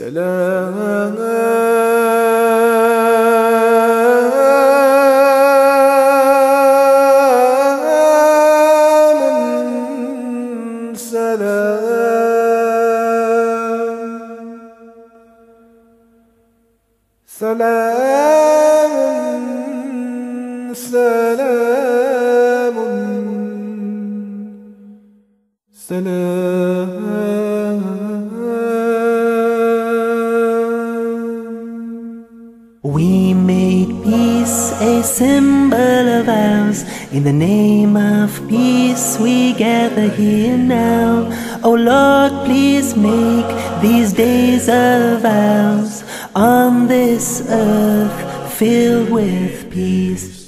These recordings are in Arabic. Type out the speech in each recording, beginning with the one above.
سلام سلام. سلام. We made peace a symbol of ours. In the name of peace, we gather here now. Oh Lord, please make these days of ours on this earth filled with peace.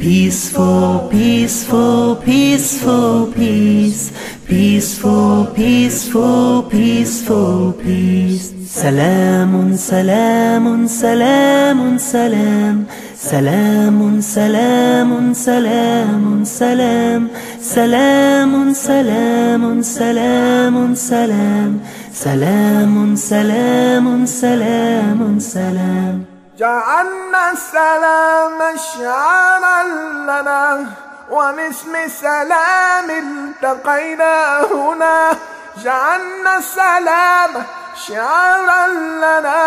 Peaceful, peaceful, peaceful, peace. Peaceful, peaceful, peaceful, peace. Salamun, salamun, salamun, salam. Salamun, salamun, salamun, salam. Salamun, salamun, salamun, salam. Salamun, salamun, salamun, salam. جعلنا السلام شعارا لنا وباسم سلام التقينا هنا. جعلنا السلام شعارا لنا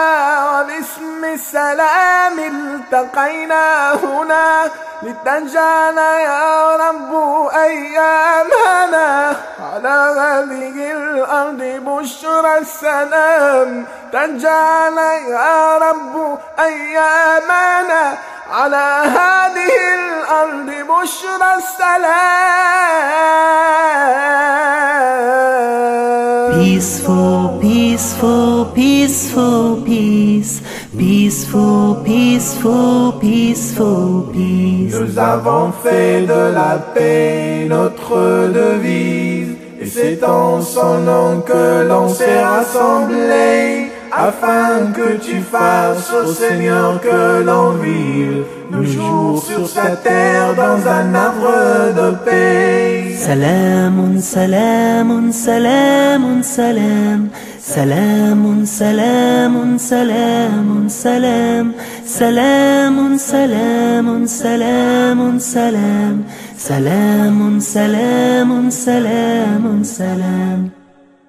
وباسم السلام التقينا هنا لتجعل يا رب أيامنا على هذه الأرض بشرى السلام. تجعل يا رب أيامنا على هذه الأرض بشرى السلام. Peaceful, peace. Peaceful, peaceful, peaceful, peace. Nous avons fait de la paix notre devise, et c'est en son nom que l'on s'est rassemblés, afin que tu fasses au Seigneur que l'on vive, nos jours sur sa terre dans un arbre de paix. Salamun, salamun, salamun, salam. سلام سلام سلام سلام سلام سلام سلام سلام سلام سلام سلام سلام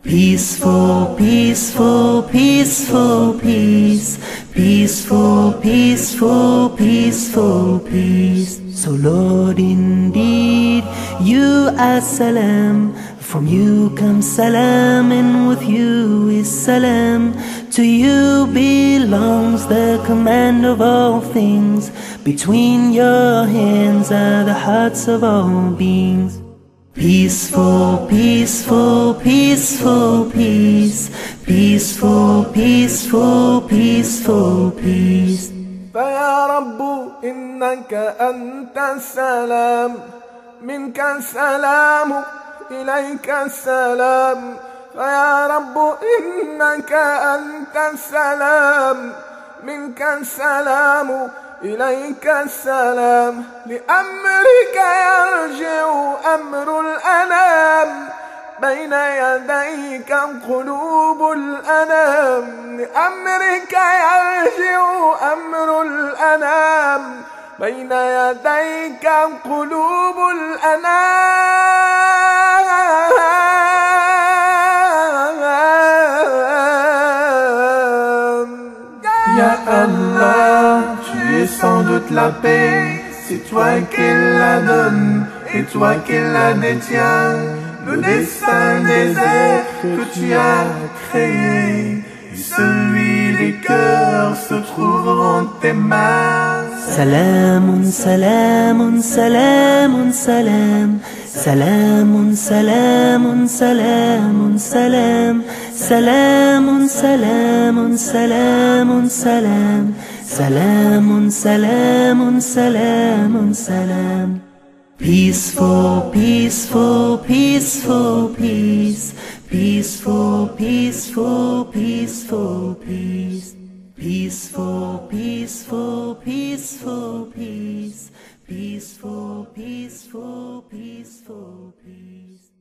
Peaceful, peaceful, peaceful, peace. Peaceful, peaceful, peaceful, peace. So Lord, indeed, you are salam. From you comes salam, and with you is salam. To you belongs the command of all things. Between your hands are the hearts of all beings. Peaceful, peaceful, peaceful, peace. Peaceful, peaceful, peaceful, peace. فيا رب إنك أنت السلام منك السلام إليك السلام. فيا رب إنك أنت السلام. منك السلام إليك السلام. لأمرك يرجع أمر الأنام. بين يديك قلوب الأنام. لأمرك يرجع أمر الأنام. بين يديك قلوب الأنام. Allah, tu es sans doute la paix, c'est toi qui la donne et toi qui la détiens. Le destin des êtres que tu as créés, et celui des cœurs se trouveront tes mains. سلام سلام سلام سلام سلام سلام سلام سلام سلام سلام سلام سلام سلام سلام سلام سلام Peaceful, peaceful, peaceful, peace. Peaceful, peaceful, peaceful, peace. Peaceful, peaceful peaceful peace, peaceful, peaceful, peaceful peace.